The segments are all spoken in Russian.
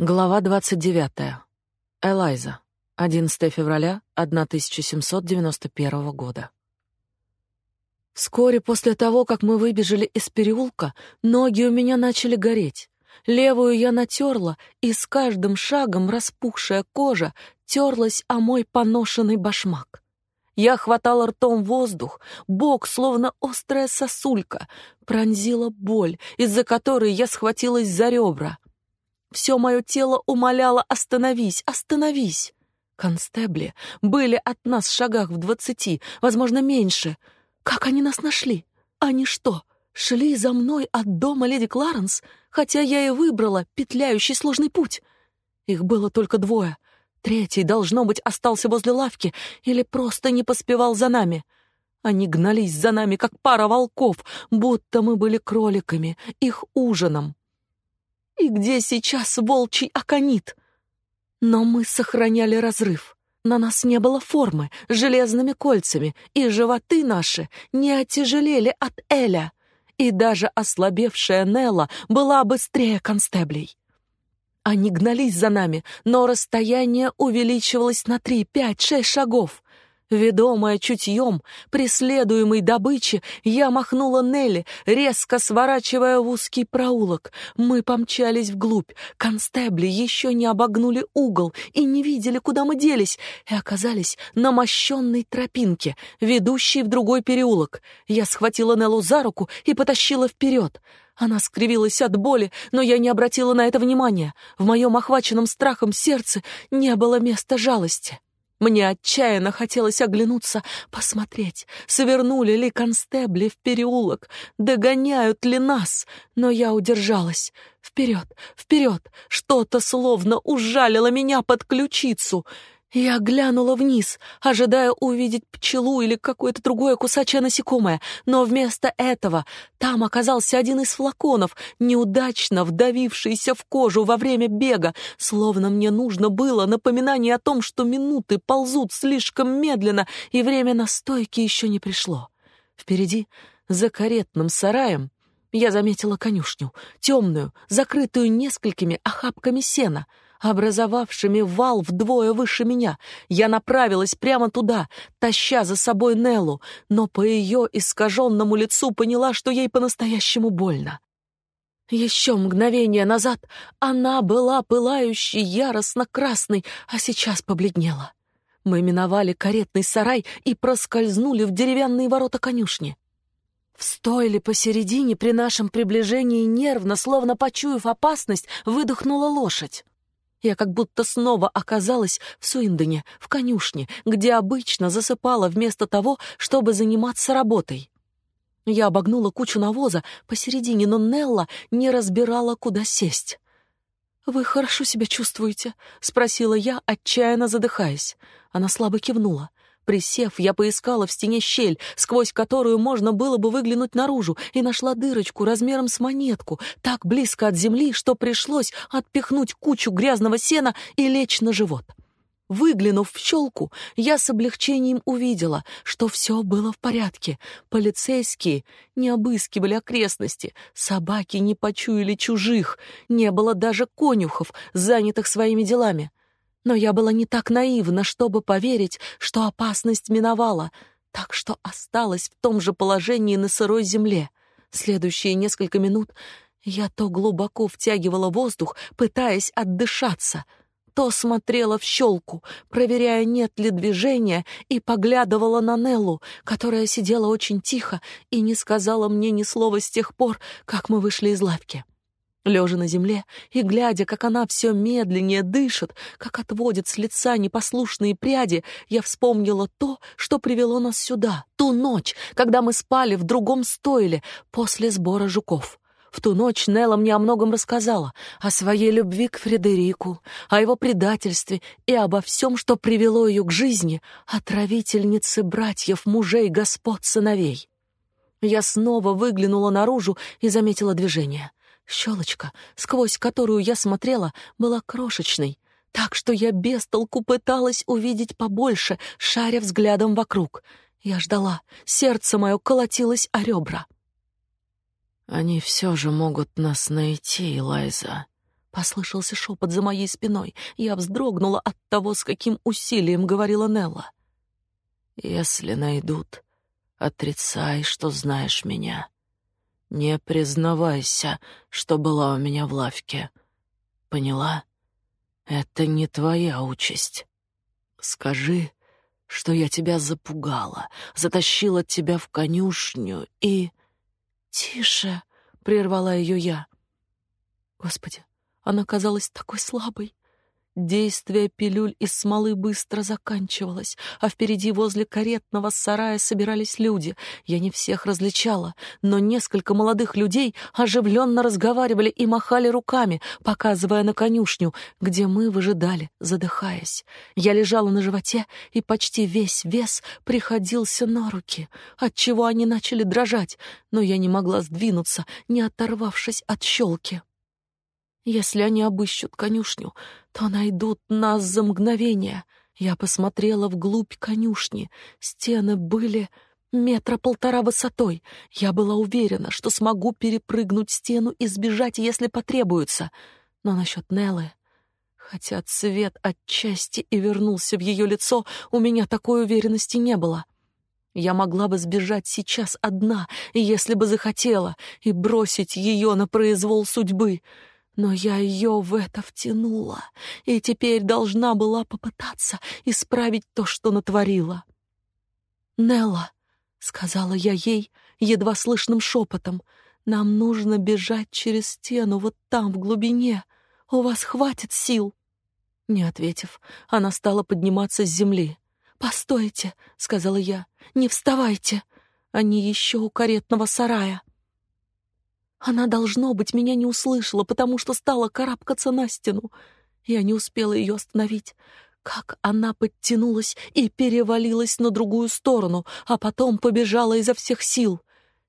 Глава 29. Элайза. 11 февраля 1791 года. Вскоре после того, как мы выбежали из переулка, ноги у меня начали гореть. Левую я натерла, и с каждым шагом распухшая кожа терлась о мой поношенный башмак. Я хватала ртом воздух, бок, словно острая сосулька, пронзила боль, из-за которой я схватилась за ребра — все мое тело умоляло «Остановись! Остановись!» Констебли были от нас в шагах в двадцати, возможно, меньше. Как они нас нашли? Они что, шли за мной от дома леди Кларенс, хотя я и выбрала петляющий сложный путь? Их было только двое. Третий, должно быть, остался возле лавки или просто не поспевал за нами. Они гнались за нами, как пара волков, будто мы были кроликами, их ужином. И где сейчас волчий аконит? Но мы сохраняли разрыв. На нас не было формы, железными кольцами, и животы наши не отяжелели от Эля. И даже ослабевшая Нелла была быстрее констеблей. Они гнались за нами, но расстояние увеличивалось на три, пять, шесть шагов. Ведомая чутьем, преследуемой добычи, я махнула Нелли, резко сворачивая в узкий проулок. Мы помчались вглубь. Констебли еще не обогнули угол и не видели, куда мы делись, и оказались на мощенной тропинке, ведущей в другой переулок. Я схватила Неллу за руку и потащила вперед. Она скривилась от боли, но я не обратила на это внимания. В моем охваченном страхом сердце не было места жалости. Мне отчаянно хотелось оглянуться, посмотреть, свернули ли констебли в переулок, догоняют ли нас, но я удержалась. Вперед, вперед! Что-то словно ужалило меня под ключицу — я глянула вниз, ожидая увидеть пчелу или какое-то другое кусачее насекомое, но вместо этого там оказался один из флаконов, неудачно вдавившийся в кожу во время бега, словно мне нужно было напоминание о том, что минуты ползут слишком медленно, и время настойки еще не пришло. Впереди, за каретным сараем, я заметила конюшню, темную, закрытую несколькими охапками сена — образовавшими вал вдвое выше меня. Я направилась прямо туда, таща за собой Неллу, но по ее искаженному лицу поняла, что ей по-настоящему больно. Еще мгновение назад она была пылающей яростно красной, а сейчас побледнела. Мы миновали каретный сарай и проскользнули в деревянные ворота конюшни. В стойле посередине при нашем приближении нервно, словно почуяв опасность, выдохнула лошадь. Я как будто снова оказалась в Суиндене, в конюшне, где обычно засыпала вместо того, чтобы заниматься работой. Я обогнула кучу навоза посередине, но Нелла не разбирала, куда сесть. «Вы хорошо себя чувствуете?» — спросила я, отчаянно задыхаясь. Она слабо кивнула. Присев, я поискала в стене щель, сквозь которую можно было бы выглянуть наружу, и нашла дырочку размером с монетку, так близко от земли, что пришлось отпихнуть кучу грязного сена и лечь на живот. Выглянув в щелку, я с облегчением увидела, что все было в порядке. Полицейские не обыскивали окрестности, собаки не почуяли чужих, не было даже конюхов, занятых своими делами. Но я была не так наивна, чтобы поверить, что опасность миновала, так что осталась в том же положении на сырой земле. Следующие несколько минут я то глубоко втягивала воздух, пытаясь отдышаться, то смотрела в щелку, проверяя, нет ли движения, и поглядывала на Неллу, которая сидела очень тихо и не сказала мне ни слова с тех пор, как мы вышли из лавки. Лежа на земле и глядя, как она все медленнее дышит, как отводит с лица непослушные пряди, я вспомнила то, что привело нас сюда, ту ночь, когда мы спали в другом стойле после сбора жуков. В ту ночь Нелла мне о многом рассказала, о своей любви к Фредерику, о его предательстве и обо всем, что привело ее к жизни, отравительницы братьев, мужей, господ, сыновей. Я снова выглянула наружу и заметила движение. Щелочка, сквозь которую я смотрела, была крошечной, так что я без толку пыталась увидеть побольше, шаря взглядом вокруг. Я ждала, сердце мое колотилось о ребра. «Они все же могут нас найти, Лайза», Послышался шепот за моей спиной. Я вздрогнула от того, с каким усилием говорила Нелла. «Если найдут, отрицай, что знаешь меня. Не признавайся, что была у меня в лавке. Поняла? Это не твоя участь. Скажи, что я тебя запугала, затащила тебя в конюшню и...» «Тише!» — прервала ее я. Господи, она казалась такой слабой. Действие пилюль из смолы быстро заканчивалось, а впереди возле каретного сарая собирались люди. Я не всех различала, но несколько молодых людей оживленно разговаривали и махали руками, показывая на конюшню, где мы выжидали, задыхаясь. Я лежала на животе, и почти весь вес приходился на руки, отчего они начали дрожать, но я не могла сдвинуться, не оторвавшись от щелки. Если они обыщут конюшню, то найдут нас за мгновение. Я посмотрела вглубь конюшни. Стены были метра полтора высотой. Я была уверена, что смогу перепрыгнуть стену и сбежать, если потребуется. Но насчет Неллы... Хотя цвет отчасти и вернулся в ее лицо, у меня такой уверенности не было. Я могла бы сбежать сейчас одна, если бы захотела, и бросить ее на произвол судьбы — но я ее в это втянула, и теперь должна была попытаться исправить то, что натворила. «Нелла», — сказала я ей едва слышным шепотом, — «нам нужно бежать через стену вот там, в глубине. У вас хватит сил». Не ответив, она стала подниматься с земли. «Постойте», — сказала я, — «не вставайте. Они еще у каретного сарая». Она, должно быть, меня не услышала, потому что стала карабкаться на стену. Я не успела ее остановить. Как она подтянулась и перевалилась на другую сторону, а потом побежала изо всех сил.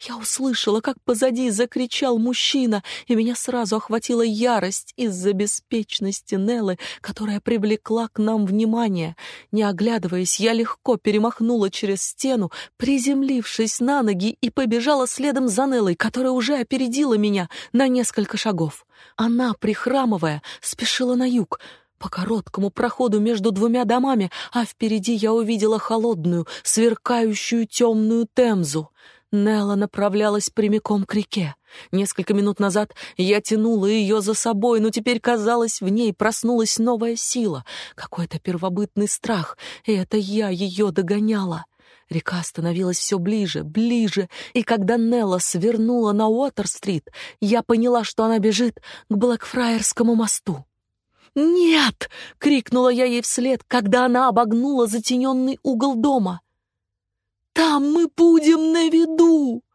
Я услышала, как позади закричал мужчина, и меня сразу охватила ярость из-за беспечности Неллы, которая привлекла к нам внимание. Не оглядываясь, я легко перемахнула через стену, приземлившись на ноги, и побежала следом за Неллой, которая уже опередила меня на несколько шагов. Она, прихрамывая, спешила на юг, по короткому проходу между двумя домами, а впереди я увидела холодную, сверкающую темную темзу. Нелла направлялась прямиком к реке. Несколько минут назад я тянула ее за собой, но теперь, казалось, в ней проснулась новая сила, какой-то первобытный страх, и это я ее догоняла. Река становилась все ближе, ближе, и когда Нелла свернула на Уотер-стрит, я поняла, что она бежит к Блэкфраерскому мосту. «Нет!» — крикнула я ей вслед, когда она обогнула затененный угол дома. Там мы будем на виду!»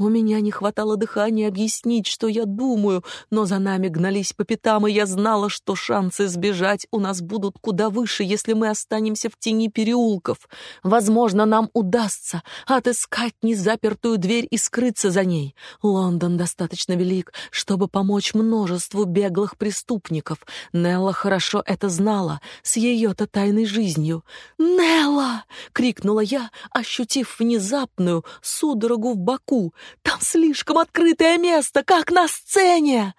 У меня не хватало дыхания объяснить, что я думаю, но за нами гнались по пятам, и я знала, что шансы сбежать у нас будут куда выше, если мы останемся в тени переулков. Возможно, нам удастся отыскать незапертую дверь и скрыться за ней. Лондон достаточно велик, чтобы помочь множеству беглых преступников. Нелла хорошо это знала, с ее-то тайной жизнью. «Нелла!» — крикнула я, ощутив внезапную судорогу в боку — там слишком открытое место, как на сцене!»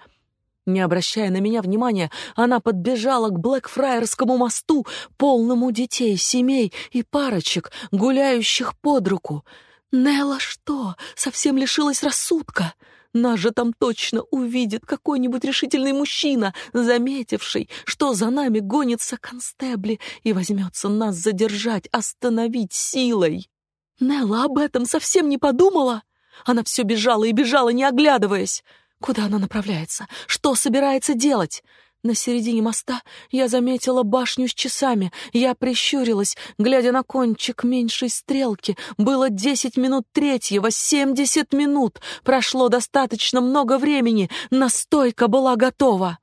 Не обращая на меня внимания, она подбежала к Блэкфраерскому мосту, полному детей, семей и парочек, гуляющих под руку. Нелла что, совсем лишилась рассудка? Нас же там точно увидит какой-нибудь решительный мужчина, заметивший, что за нами гонится констебли и возьмется нас задержать, остановить силой. Нелла об этом совсем не подумала. Она все бежала и бежала, не оглядываясь. Куда она направляется? Что собирается делать? На середине моста я заметила башню с часами. Я прищурилась, глядя на кончик меньшей стрелки. Было десять минут третьего, семьдесят минут. Прошло достаточно много времени. Настойка была готова.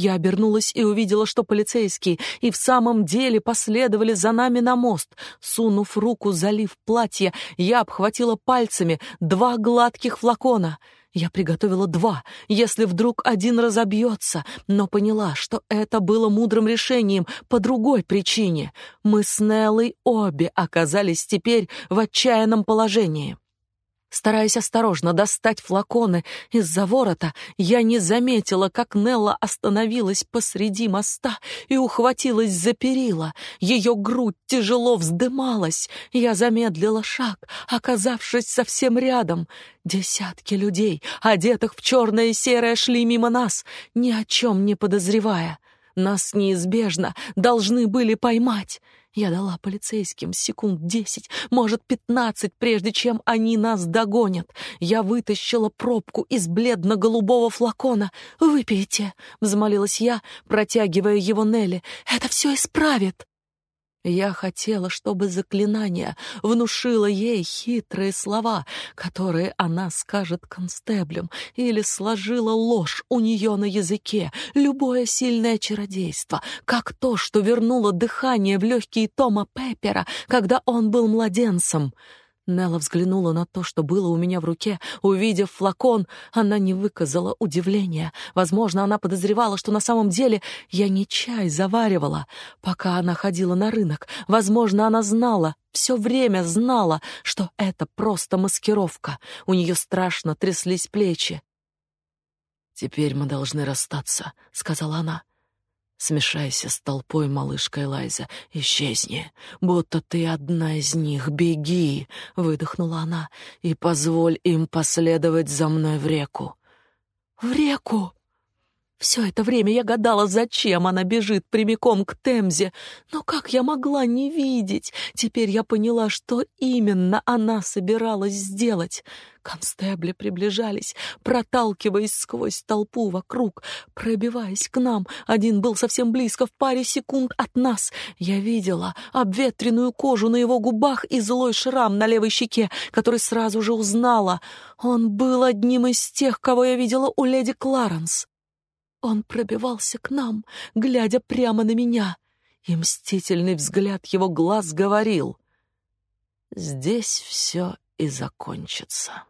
Я обернулась и увидела, что полицейские и в самом деле последовали за нами на мост. Сунув руку, залив платье, я обхватила пальцами два гладких флакона. Я приготовила два, если вдруг один разобьется, но поняла, что это было мудрым решением по другой причине. Мы с Неллой обе оказались теперь в отчаянном положении. Стараясь осторожно достать флаконы из-за ворота, я не заметила, как Нелла остановилась посреди моста и ухватилась за перила. Ее грудь тяжело вздымалась. Я замедлила шаг, оказавшись совсем рядом. Десятки людей, одетых в черное и серое, шли мимо нас, ни о чем не подозревая. Нас неизбежно должны были поймать. Я дала полицейским секунд десять, может, пятнадцать, прежде чем они нас догонят. Я вытащила пробку из бледно-голубого флакона. «Выпейте», — взмолилась я, протягивая его Нелли. «Это все исправит». Я хотела, чтобы заклинание внушило ей хитрые слова, которые она скажет констеблям, или сложила ложь у нее на языке, любое сильное чародейство, как то, что вернуло дыхание в легкие Тома Пеппера, когда он был младенцем. Нелла взглянула на то, что было у меня в руке. Увидев флакон, она не выказала удивления. Возможно, она подозревала, что на самом деле я не чай заваривала, пока она ходила на рынок. Возможно, она знала, все время знала, что это просто маскировка. У нее страшно тряслись плечи. «Теперь мы должны расстаться», — сказала она. Смешайся с толпой, малышка Элайза, исчезни, будто ты одна из них, беги, выдохнула она, и позволь им последовать за мной в реку. В реку? Все это время я гадала, зачем она бежит прямиком к Темзе. Но как я могла не видеть? Теперь я поняла, что именно она собиралась сделать. Констебли приближались, проталкиваясь сквозь толпу вокруг, пробиваясь к нам. Один был совсем близко, в паре секунд от нас. Я видела обветренную кожу на его губах и злой шрам на левой щеке, который сразу же узнала. Он был одним из тех, кого я видела у леди Кларенс. Он пробивался к нам, глядя прямо на меня, и мстительный взгляд его глаз говорил: "Здесь все и закончится".